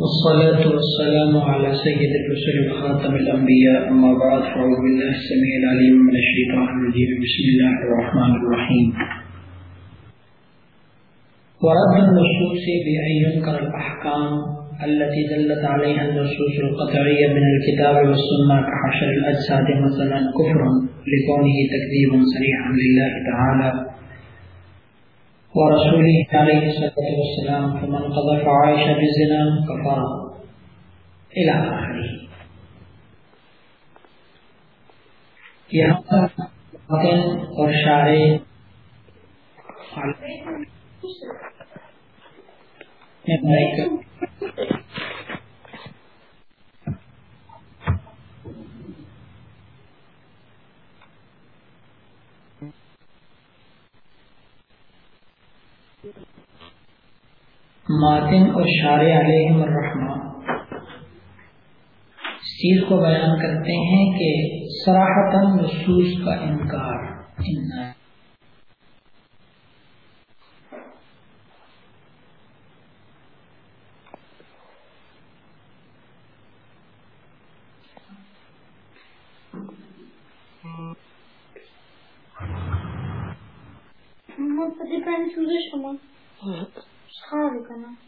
والصلاة والسلام على سيد الرسل وخاتم الأنبياء، أما بعد، فأعوذ بالله السميع العليم من الشيطان الرجيم. بسم الله الرحمن الرحيم. ورد النصوص بأن ينكر الأحكام التي دلت عليها النصوص القطعية من الكتاب والسنة كحشر الأجساد مثلا كفر لكونه تكذيب صريحا لله تعالى. ورسوله عليه الصلاة والسلام فمن قذف عائشة بالزنا كفر إلى آخره. یہاں پر اور شارع میں ماتن اور شار علیہ الرحمہ اس چیز کو بیان کرتے ہیں کہ سراہتن نصوص کا انکار شما خواهی کنم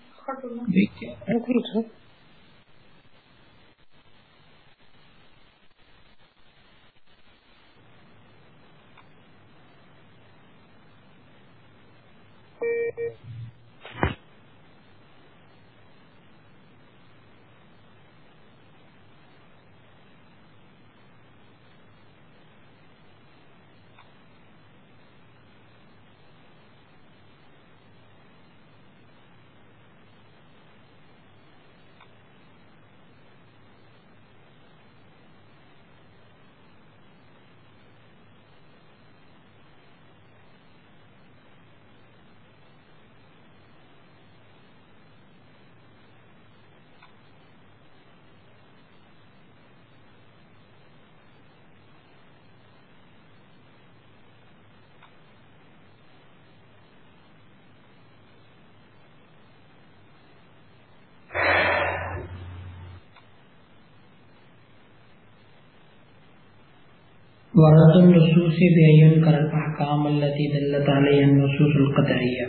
ورد النصوص بعین کر الاحکام التي دلت علیہ النصوص القطعیہ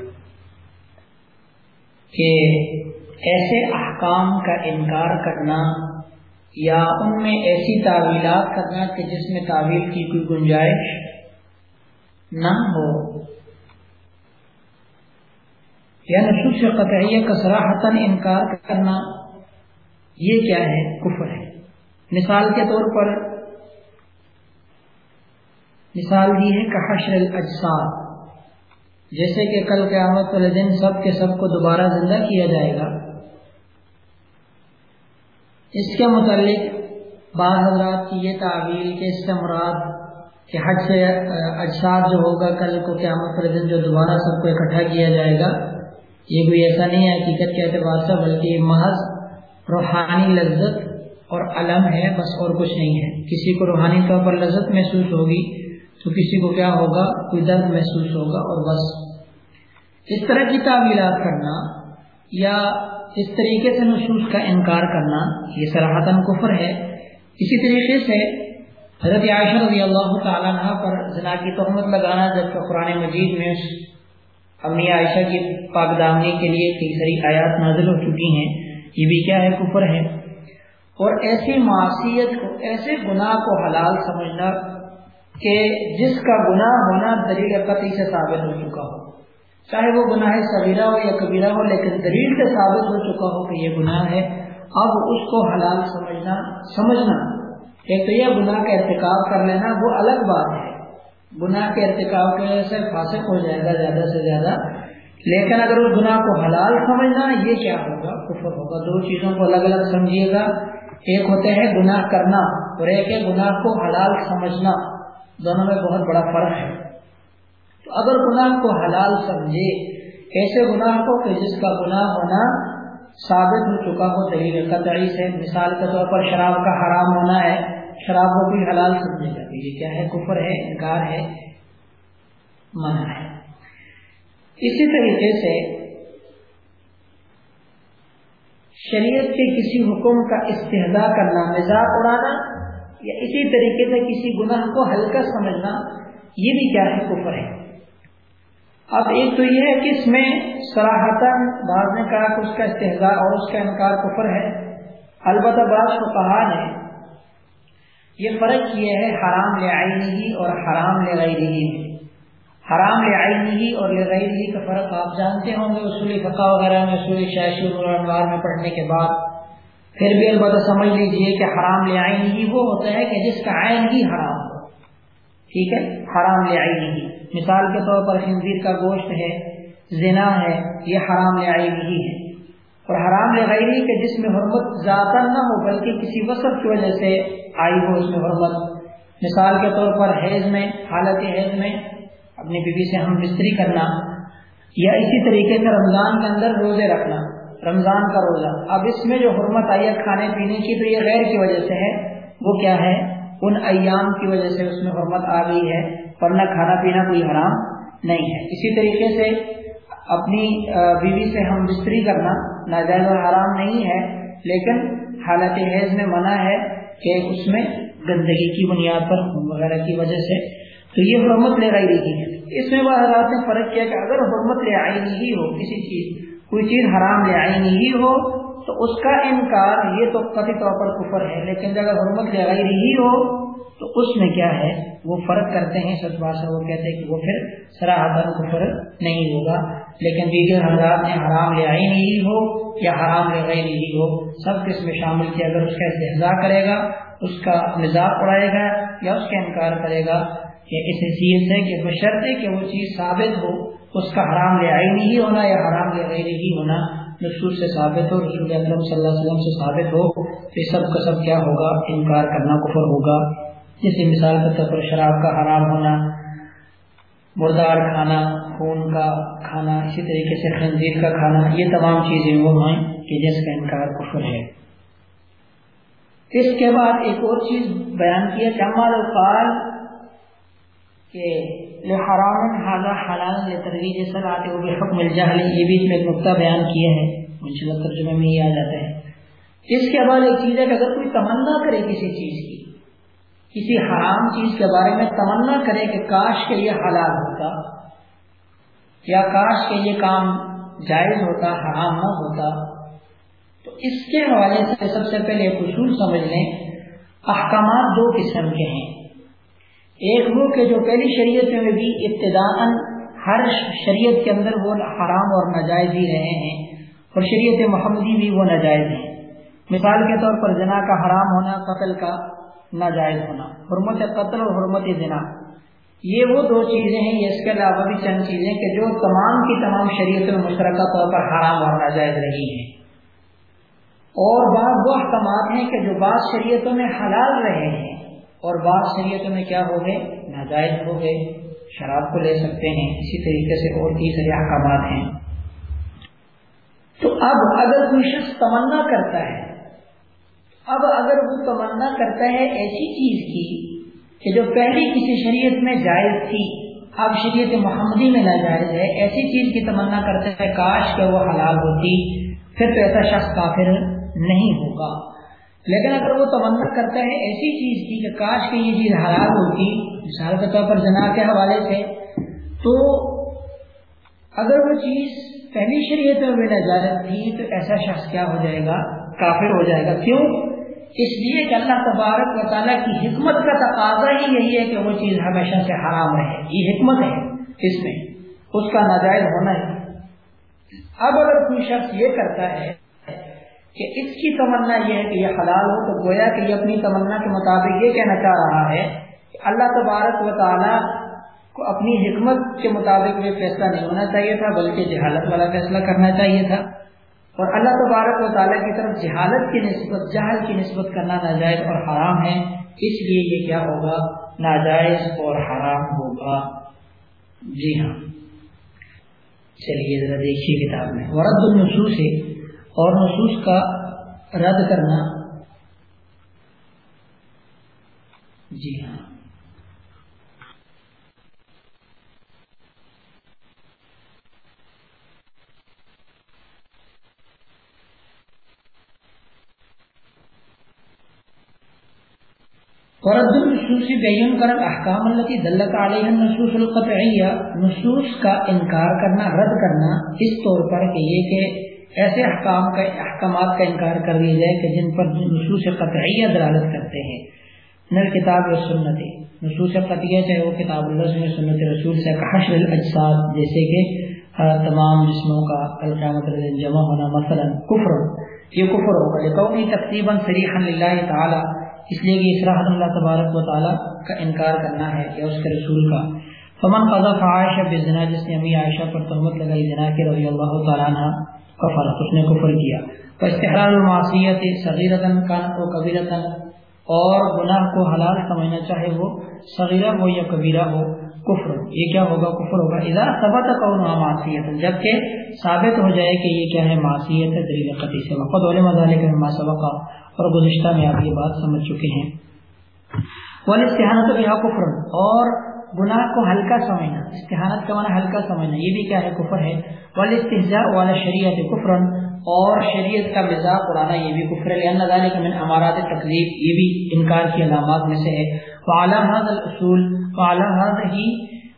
کہ ایسے احکام کا انکار کرنا یا ان میں ایسی تعویلات کرنا کہ جس میں تعویل کی کوئی گنجائش نہ ہو۔ یا نصوص قطعیہ کا سراہتاً انکار کرنا یہ کیا ہے؟ کفر ہے۔ مثال کے طور پر مثال دی ہے کہ حشر الاجساد جیسے کہ کل قیامت والے دن سب کے سب کو دوبارہ زندہ کیا جائے گا۔ اس کے متعلق بعض حضرات کی یہ تعویل کے اس سے مراد کہ حج سے اجساد جو ہوگا کل کو قیامت والے دن جو دوبارہ سب کو اکٹھا کیا جائے گا، یہ کوئی ایسا نہیں ہے حقیقت کے اعتبار سے، بلکہ یہ محض روحانی لذت اور علم ہے، بس اور کچھ نہیں ہے۔ کسی کو روحانی طور پر لذت محسوس ہوگی تو کسی کو کیا ہوگا؟ کوئی درد محسوس ہوگا اور بس۔ اس طرح کی تعویلات کرنا یا اس طریقے سے نصوص کا انکار کرنا، یہ سراہتاً کفر ہے۔ اسی طریقے سے حضرت عائشہ رضی اللہ تعالیٰ عنہ پر زنا کی تہمت لگانا، جبکہ قرآن مجید میں امی عائشہ کی پاک دامنی کے لیے تیسری آیات نازل ہو چکی ہیں۔ یہ بھی کیا ہے؟ کفر ہے۔ اور ایسی معاشیت کو، ایسے گناہ کو حلال سمجھنا کہ جس کا گناہ ہونا دلیل قطعی سے ثابت ہو چکا ہو۔ چاہے وہ گناہ صغیرہ ہو یا کبیرہ ہو، لیکن دلیل سے ثابت ہو چکا ہو کہ یہ گناہ ہے، اب اس کو حلال سمجھنا سمجھنا۔ ایک تو یہ گناہ کا ارتکاب کر لینا، وہ الگ بات ہے۔ گناہ کے ارتکاب کی وجہ سے فاسق ہو جائے گا زیادہ سے زیادہ۔ لیکن اگر اس گناہ کو حلال سمجھنا، یہ کیا ہوگا؟ کفر ہوگا۔ دو چیزوں کو الگ الگ سمجھیے گا۔ ایک ہوتے ہیں گناہ کرنا اور ایک ہے گناہ کو حلال سمجھنا۔ دونوں میں بہت بڑا فرق ہے۔ تو اگر گناہ کو حلال سمجھے ایسے گناہ کو کہ جس کا گناہ ہونا ثابت ہو چکا ہو؟ دلیل قطعی سے مثال کے طور پر شراب کا حرام ہونا ہے، شراب کو بھی حلال سمجھے گا۔ یہ کیا ہے؟ کفر ہے، انکار ہے، منع ہے۔ اسی طریقے سے شریعت کے کسی حکم کا استحضا کرنا مزاق اڑانا یا اسی طریقے سے کسی گناہ کو ہلکا سمجھنا، یہ بھی کیا ہے؟ کفر ہے۔ اب ایک تو یہ ہے کہ اس میں سراہتاً بعض نے کہا کہ اس کا استحضا اور اس کا انکار کفر ہے۔ البتہ بعض کو کہا نے یہ فرق یہ ہے، حرام لے اور حرام لے غیری حرام لے اور لے غیری کا فرق آپ جانتے ہوں گے، اصول فقہ وغیرہ میں، اصول شاشر انوار میں پڑھنے کے بعد۔ پھر بھی البتہ سمجھ لیجیے کہ حرام لے ہی وہ ہوتا ہے کہ جس کا عین ہی حرام ہو۔ ٹھیک ہے؟ حرام لے ہی۔ مثال کے طور پر خنزیر کا گوشت ہے، زنا ہے، یہ حرام لے ہی ہے۔ اور حرام لے غیری کہ جس میں حرمت زیادہ نہ ہو، بلکہ کسی وصف کی وجہ سے آئی ہو اس میں حرمت۔ مثال کے طور پر حیض میں، حالت حیض میں اپنی بیوی سے ہم بستری کرنا یا اسی طریقے سے رمضان کے اندر روزے رکھنا۔ رمضان کا روزہ۔ اب اس میں جو حرمت آئی ہے کھانے پینے کی، تو یہ غیر کی وجہ سے ہے۔ وہ کیا ہے؟ ان ایام کی وجہ سے اس میں حرمت آ گئی ہے ورنہ کھانا پینا کوئی حرام نہیں ہے۔ اسی طریقے سے اپنی بیوی سے ہم بستری کرنا ناجائز اور حرام نہیں ہے، لیکن حالت حیض میں منع ہے کہ اس میں گندگی کی بنیاد پر وغیرہ کی وجہ سے۔ تو یہ حرمت لے آئی رہی ہے۔ اس میں وہ حضرات نے فرق کیا کہ اگر حرمت لے آئی نہیں ہو کسی چیز کوئی چیز حرام لے آئی نہیں ہو، تو اس کا انکار یہ تو قطعی طور پر کفر ہے، لیکن اگر حرمت لے آئی نہیں ہو، تو اس میں کیا ہے؟ وہ فرق کرتے ہیں سچ بات وہ کہتے ہیں کہ وہ پھر سراہدن کفر نہیں ہوگا۔ لیکن دیگر حضرات نے حرام لے آئی نہیں ہو یا حرام لے گئی نہیں ہو، سب کس میں شامل کیا۔ اگر اس کا استحضا کرے گا، اس کا مزاق اڑائے گا یا اس کا انکار کرے گا یہ اس حیثیت ہے کہ بشرطے کہ وہ چیز ثابت ہو اس کا حرام لے آئی نہیں ہونا یا حرام لے غیر ہی ہونا، نصور سے ثابت ہو، رسول اکرم صلی اللہ علیہ وسلم سے ثابت ہو تو سب کا سب کیا ہوگا، انکار کرنا کفر ہوگا۔ جیسے مثال کے طور پر شراب کا حرام ہونا مردار کھانا، خون کا کھانا، اسی طریقے سے خنزیر کا کھانا، یہ تمام چیزیں وہ ہیں کہ جس کا انکار کفر ہے۔ اس کے بعد ایک اور چیز بیان کیا کہ ہمارا قال کہ حرام حاضہ حلال ترویج سر آتے ہوئے حکم الجہل یہ بھی اس میں ایک نقطہ بیان کیا ہے۔ منشلہ ترجمے میں یہ آ جاتا ہے۔ اس کے بعد ایک چیز ہے کہ اگر کوئی تمنا کرے کسی چیز کی، کسی حرام چیز کے بارے میں تمنا کرے کہ کاش کے لیے حلال ہوتا یا کاش کے یہ کام جائز ہوتا، حرام نہ ہوتا، تو اس کے حوالے سے سب سے پہلے ایک اصول سمجھ لیں۔ احکامات دو قسم کے ہیں۔ ایک وہ کہ جو پہلی شریعت میں بھی ابتدا ہر شریعت کے اندر وہ حرام اور ناجائز ہی رہے ہیں اور شریعت محمدی بھی وہ ناجائز ہیں۔ مثال کے طور پر جنا کا حرام ہونا، قتل کا ناجائز ہونا، حرمت قتل اور حرمت جنا یہ وہ دو چیزیں ہیں، اس کے علاوہ بھی چند چیزیں کہ جو تمام کی تمام شریعت میں مشترکہ طور پر حرام اور ناجائز رہی ہیں۔ اور بعض وہ احکامات ہیں کہ جو بعض شریعتوں میں حلال رہے ہیں۔ اور بعض شریعتوں میں کیا ہو گئے ناجائز ہو گئے شراب کو لے سکتے ہیں، اسی طریقے سے اور تیسرے احکامات ہیں۔ تو اب اگر کوئی شخص تمنا کرتا ہے، اب اگر وہ تمنا کرتا ہے ایسی چیز کی کہ جو پہلی کسی شریعت میں جائز تھی، اب شریعت محمدی میں ناجائز ہے، ایسی چیز کی تمنا کرتا ہے، کاش کہ وہ حلال ہوتی، پھر تو ایسا شخص کافر نہیں ہوگا۔ لیکن اگر وہ تمنا کرتا ہے ایسی چیز کی کہ کاش کی یہ چیز حلال ہوتی مثال کے طور پر جنا کے حوالے سے، تو اگر وہ چیز پہلی شریعت میں نجازت تھی تو ایسا شخص کیا ہو جائے گا؟ کافر ہو جائے گا۔ کیوں؟ اس لیے کہ اللہ تبارک و تعالیٰ کی حکمت کا تقاضا ہی یہی ہے کہ وہ چیز ہمیشہ سے حرام رہے۔ یہ حکمت ہے اس میں۔ اس کا ناجائز ہونا ہے۔ اب اگر کوئی شخص یہ کرتا ہے کہ اس کی تمنا یہ ہے کہ یہ حلال ہو تو گویا کہ یہ اپنی تمنا کے مطابق یہ کہنا چاہ رہا ہے کہ اللہ تبارک و تعالیٰ کو اپنی حکمت کے مطابق یہ فیصلہ نہیں ہونا چاہیے تھا، بلکہ جہالت والا فیصلہ کرنا چاہیے تھا۔ اور اللہ تبارک و تعالیٰ کی طرف جہالت کی نسبت، جہل کی نسبت کرنا ناجائز اور حرام ہے۔ اس لیے یہ کیا ہوگا؟ ناجائز اور حرام ہوگا۔ جی ہاں۔ چلیے، ذرا دیکھیے کتاب میں۔ ورد النصوص سے اور نصوص کا رد کرنا۔ جی ہاں۔ قرد النصوص بین احکام اللہ کی دلت علیہ نصوص القطعیہ، نصوص کا انکار کرنا، رد کرنا اس طور پر کہ یہ کہ ایسے احکام کا احکامات کا انکار کر دیا جائے کہ جن پر نصوص قطعیہ دلالت کرتے ہیں۔ نل کتاب و سنت۔ نصوص قطعیہ چاہے وہ کتاب اللہ سے سنت رسول سے حشر الاجساد، جیسے کہ تمام جسموں کا القیامت جمع ہونا، مثلا کفر۔ یہ کفر ہوگا لکونی تقریباً صریحا للہ تعالی۔ اس لیے کہ اسراح اللہ تبارک و تعالیٰ کا انکار کرنا ہے یا اس کے رسول کا۔ فمن قذف عائشہ بزنا جس نے امی عائشہ پر تہمت لگائی زنا کے رضی اللہ تعالیٰ عنہ کفر، اس نے کفر کیا۔ تو استحرار المعصیت صغیرتن کان و کبیرتن اور گناہ کو حلال سمجھنا چاہے وہ صغیرہ ہو یا کبیرہ ہو، کفر۔ یہ کیا ہوگا؟ کفر ہوگا۔ اذا ثبت کون معصیت جبکہ ثابت ہو جائے کہ یہ کیا ہے، معصیت ہے، دلیل قطعی سے۔ وقت علم ذلك مما سبق۔ اور گزشتہ میں آپ یہ بات سمجھ چکے ہیں۔ والاستحانت بها کفر۔ اور گناہ کو ہلکا سمجھنا، استحانت کا معنی ہلکا سمجھنا، یہ بھی کیا ہے؟ کفر ہے۔ والاستهزاء وعلى شریعت کفر اور شریعت کا مزاق اڑانا یہ بھی کفر ہے لان ذلك من امارات التکذیب یہ بھی انکار کی علامات میں سے ہے۔ وعلى هذا الاصول وعلى هذه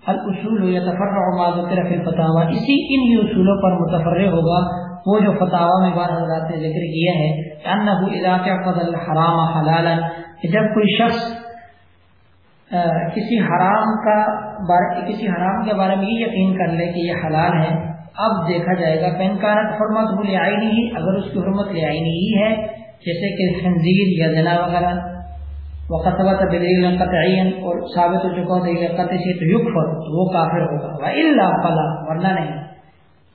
الاصول يتفرع ما ذکر في الفتاوى۔ اسی ان اصولوں پر متفرع ہوگا۔ وہ جو فتوا میں بار حضرات نے ذکر کیا ہے انه اذا اعتقد الحرام حلالا، جب کوئی شخص کسی حرام کا کسی حرام کے بارے میں یہ یقین کر لے کہ یہ حلال ہے۔ اب دیکھا جائے گا پین کارت حرمت لے آئی نہیں، اگر اس کی حرمت لے آئی نہیں ہے، جیسے کہ خنزیر یا زنا وغیرہ۔ وقت بدلیل قطعین اور ثابت ہو چکا ہو قطع سے تو یکفر وہ کافر ہوگا۔ الا فلا ورنہ نہیں۔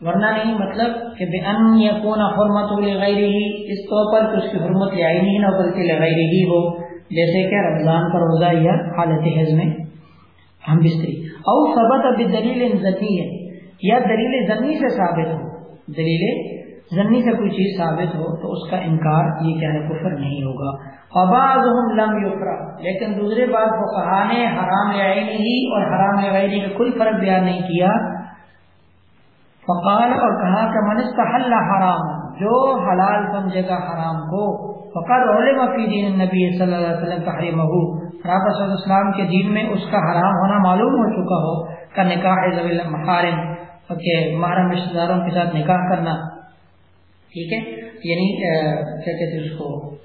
ورنہ نہیں مطلب کہ بے ان یکون حرمت لغیر ہی اس طور پر کہ اس کی حرمت لے آئی نہیں نہ بلکہ لغیر ہی ہو۔ جیسے کہ رمضان کا روزہ یا حالت حز میں۔ ہم بستری۔ او ثبت بدلیل ذنی ہے، یا دلیل ذنی سے ثابت ہو۔ دلیل ذنی سے کوئی چیز ثابت ہو تو اس کا انکار یہ کیا ہے کفر نہیں ہوگا۔ وبعضهم لم یفرا لیکن دوسرے بات فقہا نے حرام لعینی ہی اور حرام لغیری کا کوئی فرق بیان نہیں کیا۔ فقال اور کہا کہ من استحل حرام، جو حلال سمجھے گا حرام کو فقد علم فی دین النبی صلی اللہ علیہ وسلم تحریمہ۔ رابع صلی اللہ اسلام کے دین میں اس کا حرام ہونا معلوم ہو چکا ہو۔ کا نکاح ذوی محارم کہ محرم رشتہ داروں کے ساتھ نکاح کرنا۔ ٹھیک ہے؟ یعنی کیا کہتے اس کو؟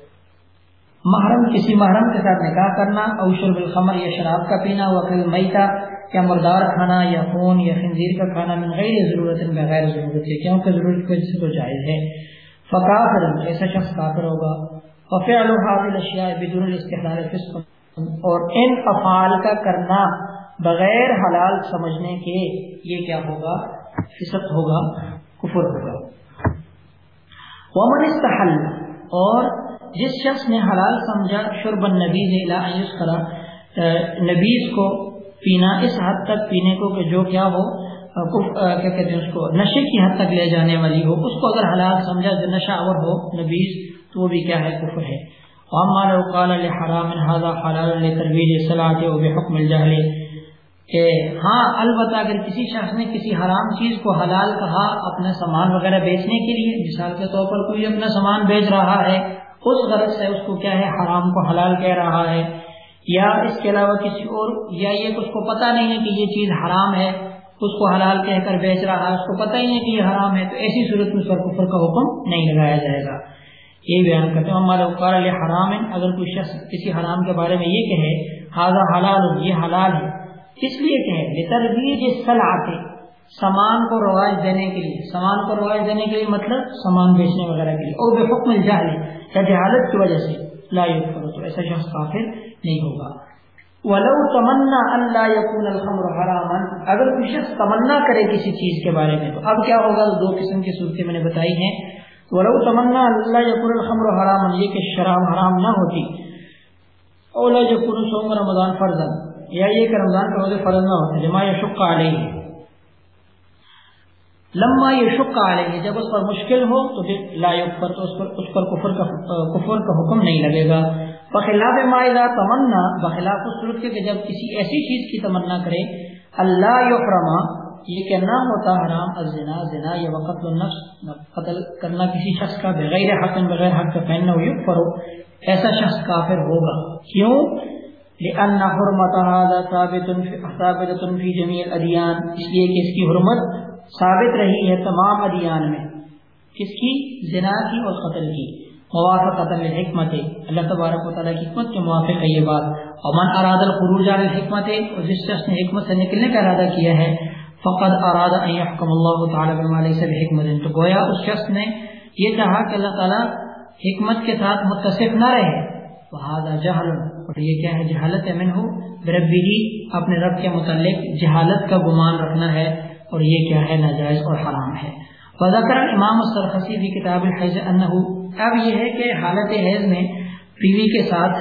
محرم، کسی محرم کے ساتھ نکاح کرنا اور شرب الخمر یا شراب کا پینا وکل میتا یا مردار کھانا، یا خون، یا خنزیر کا کھانا، من غیر ضرورت بغیر ضرورت ہے کیونکہ ضرورت کی وجہ سے تو جائز ہے۔ فقافر ایسا شخص کافر ہوگا۔ وفعل هذه الاشیاء بدون الاستحلال فسق. اور ان افعال کا کرنا بغیر حلال سمجھنے کے یہ کیا ہوگا؟ فسق ہوگا، کفر ہوگا۔ ومن استحل، اور جس شخص نے حلال سمجھا، شرب النبیذ الى ان يسخر نبیذ کو پینا، اس حد تک پینے کو کہ جو کیا ہو کیا کہتے ہیں اس کو، نشے کی حد تک لے جانے والی ہو، اس کو اگر حلال سمجھا، جو نشہ اور ہو نبیس تو وہ بھی کیا ہے؟ کفر ہے۔ حرام حلال ترویج صلاح حکم الجہل کہ ہاں البتہ اگر کسی شخص نے کسی حرام چیز کو حلال کہا اپنا سامان وغیرہ بیچنے کے لیے، مثال کے طور پر کوئی اپنا سامان بیچ رہا ہے، اس غرض سے اس کو کیا ہے؟ حرام کو حلال کہہ رہا ہے۔ یا اس کے علاوہ کسی اور، یا یہ اس کو پتہ نہیں ہے کہ یہ چیز حرام ہے، اس کو حلال کہہ کر بیچ رہا ہے، اس کو پتہ ہی نہیں کہ یہ حرام ہے، تو ایسی صورت میں سر کفر کا حکم نہیں لگایا جائے گا۔ یہ بیان کرتے ہیں ہمارے اوقار علیہ حرام ہے اگر کوئی شخص کسی حرام کے بارے میں یہ کہے حاضر حلال، یہ حلال ہے. اس لیے کہ ترویج صلاح سامان کو رواج دینے کے لیے. سامان کو رواج دینے کے لیے مطلب سامان بیچنے وغیرہ کے لیے۔ اور بے حکم جہل یا جہالت کی وجہ سے لا کرو تو ایسا شخص کافر نہیں ہوگا۔ ولو تمنا اللہ یقون الخمر حراما، اگر کوئی شخص تمنا کرے کسی چیز کے بارے میں، تو اب کیا ہوگا؟ دو قسم کی صورتیں میں نے بتائی ہیں۔ ولو تمنا اللہ یقون الخمر حراما یہ کہ شراب حرام نہ ہوتی. اولا یقون سوم رمضان فرضا، یا یہ کہ رمضان کا روزے فرض نہ ہوتے جمع شک علیہ لما یہ شک علیہ جب اس پر مشکل ہو، تو پھر لا پر تو اس پر اس پر کفر کا کفر کا حکم نہیں لگے گا. بخلاف معاہدہ تمنا بخلاف اس صورت کے کہ جب کسی ایسی چیز کی تمنا کرے اللہ یحرما یہ کہ نہ ہوتا حرام الزنا زنا یا وقت النفس، قتل کرنا کسی شخص کا بغیر حق بغیر حق کا پہننا ہو کرو، ایسا شخص کافر ہوگا۔ کیوں؟ لأن حرمت هذا ثابت ثابت في جميع الادیان اس لیے کہ اس کی حرمت ثابت رہی ہے تمام ادیان میں۔ کس کی؟ زنا کی اور قتل کی۔ موافق قتل حکمت اللہ تبارک و تعالیٰ کی حکمت کے موافق ہے یہ بات۔ اور من اراد الخروج عن الحکمت اور جس شخص نے حکمت سے نکلنے کا ارادہ کیا ہے فقد اراد ان يحكم الله تعالی بما ليس بحکمت تو گویا اس شخص نے یہ کہا کہ اللہ تعالیٰ حکمت کے ساتھ متصف نہ رہے. وہذا جہل، اور یہ کیا ہے؟ جہالت ہے منہ بربی ہی جی، اپنے رب کے متعلق جہالت کا گمان رکھنا ہے، اور یہ کیا ہے؟ ناجائز اور حرام ہے. وذکر امام السرخسی کی کتاب الحیض انہو. اب یہ ہے کہ حالت حیض میں بیوی کے ساتھ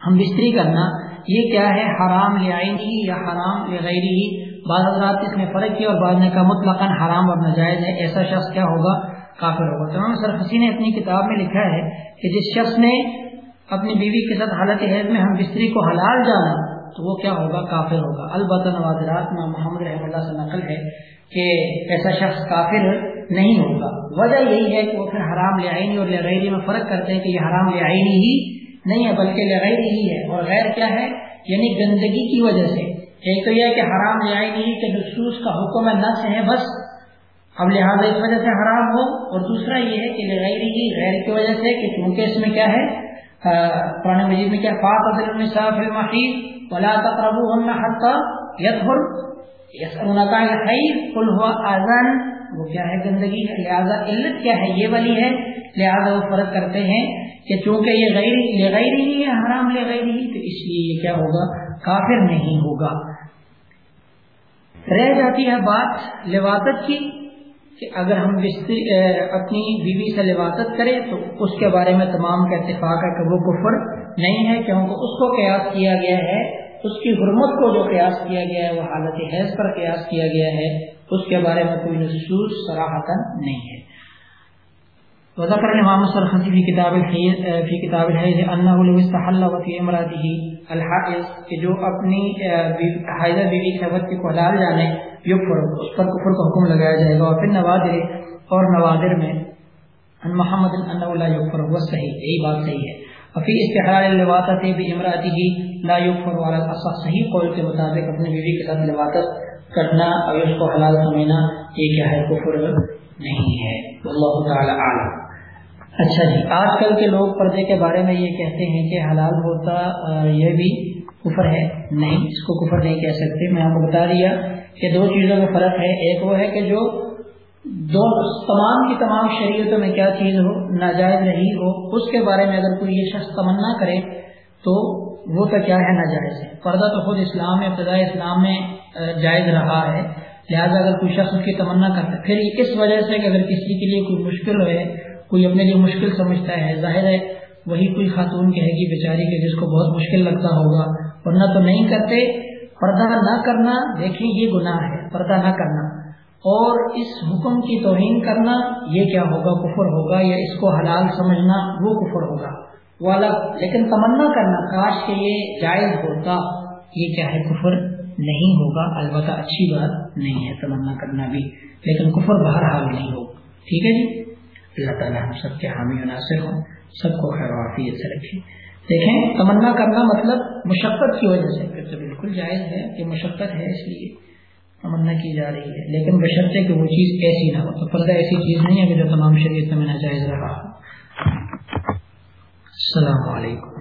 ہم بستری کرنا، یہ کیا ہے؟ حرام لعین ہی یا حرام لغیری ہی بعض حضرات اس میں فرق کیا اور بعض نے کہا مطلقاً حرام اور ناجائز ہے، ایسا شخص کیا ہوگا؟ کافر ہوگا۔ تمام سرخسی نے اپنی کتاب میں لکھا ہے کہ جس شخص نے اپنی بیوی کے ساتھ حالت حیض میں ہم بستری کو حلال جانا، تو وہ کیا ہوگا؟ کافر ہوگا۔ البتہ نوادرات میں محمد رحم اللہ سے نقل ہے کہ ایسا شخص کافر نہیں ہوگا۔ وجہ یہی ہے کہ وہ پھر حرام لعینی اور لغیری میں فرق کرتے ہیں کہ یہ حرام لعینی ہی نہیں ہے، بلکہ لغیری ہی ہے۔ اور غیر کیا ہے؟ یعنی گندگی کی وجہ سے۔ ایک تو یہ کہ حرام لعینی ہی کہ نصوص کا حکم نس ہے، بس اب لہٰذا اس وجہ سے حرام ہو۔ اور دوسرا یہ ہے کہ لغیری ہی، غیر کی وجہ سے کہ چونکہ اس میں کیا ہے قرآن مجید میں کیا فاط النساء فی المحیط ولا تقربوهن حتى يطهر يسألونك عن قل هو اذان وہ کیا ہے، گندگی ہے۔ لہذا علت کیا ہے، یہ والی ہے۔ لہذا وہ فرق کرتے ہیں کہ چونکہ یہ غیر، لغیر ہی ہے، حرام لغیر ہی، تو اس لیے یہ کیا ہوگا؟ کافر نہیں ہوگا۔ رہ جاتی ہے بات لواطت کی کہ اگر ہم اپنی بیوی سے لباست کریں تو اس کے بارے میں تمام کا اتفاق ہے کہ وہ کفر نہیں ہے، کیونکہ اس کو قیاس کیا گیا ہے، اس کی حرمت کو جو قیاس کیا گیا ہے، وہ حالت حیض پر قیاس کیا گیا ہے، اس کے بارے میں کوئی نصوص سراہتا نہیں ہے۔ وذكر الامام السرخسی في كتاب الحیض في كتاب الحیض انه لو استحل وفي امراته الحائض کہ جو اپنی حائضہ بیوی کے وقت کو حلال جانے یکفر اس پر کفر کا حکم لگایا جائے گا۔ اور پھر نوادر اور نوادر میں ان محمد انه لا یکفر وہ صحیح، یہی بات صحیح ہے۔ وفي استحلال اللواطه بامراته لا يكفر على الاصح صحیح قول کے مطابق اپنی بیوی کے ساتھ لواطت کرنا اور اس کو حلال سمجھنا، یہ کیا ہے؟ کفر نہیں ہے۔ اللہ تعالی عالم اچھا جی۔ آج کل کے لوگ پردے کے بارے میں یہ کہتے ہیں کہ حلال ہوتا یہ بھی کفر ہے۔ نہیں، اس کو کفر نہیں کہہ سکتے۔ میں آپ کو بتا دیا کہ دو چیزوں میں فرق ہے۔ ایک وہ ہے کہ جو دو تمام کی تمام شریعتوں میں کیا چیز ہو، ناجائز رہی ہو، اس کے بارے میں اگر کوئی یہ شخص تمنا کرے تو وہ تو کیا ہے؟ ناجائز ہے۔ پردہ تو خود اسلام میں ابتدائی اسلام میں جائز رہا ہے۔ لہٰذا اگر کوئی شخص اس کی تمنا کرتا ہے پھر اس وجہ سے کہ اگر کسی کے لیے کوئی مشکل ہوئے کوئی اپنے لیے مشکل سمجھتا ہے۔ ظاہر ہے، وہی کوئی خاتون کہے گی بیچاری کے جس کو بہت مشکل لگتا ہوگا۔ ورنہ تو نہیں کرتے۔ پردہ نہ کرنا، دیکھیں یہ گناہ ہے۔ پردہ نہ کرنا۔ اور اس حکم کی توہین کرنا، یہ کیا ہوگا؟ کفر ہوگا یا اس کو حلال سمجھنا، وہ کفر ہوگا۔ وہ الگ لیکن تمنا کرنا، کاش کہ یہ جائز ہوتا۔ یہ کیا ہے؟ کفر نہیں ہوگا۔ البتہ اچھی بات نہیں ہے تمنا کرنا بھی۔ لیکن کفر بہر حال نہیں ہوگا۔ ٹھیک ہے جی؟ اللہ تعالیٰ ہم سب کے حامی عناصر ہوں، سب کو خیر وافیت سے رکھیں دیکھیں، تمنا کرنا مطلب مشقت کی وجہ سے، پھر تو بالکل جائز ہے کہ مشقت ہے اس لیے تمنا کی جا رہی ہے۔ لیکن بشرطے کہ وہ چیز ایسی نہ ہو۔ تو پردہ ایسی چیز نہیں ہے کہ جو تمام شریعت میں ناجائز رہا السلام علیکم۔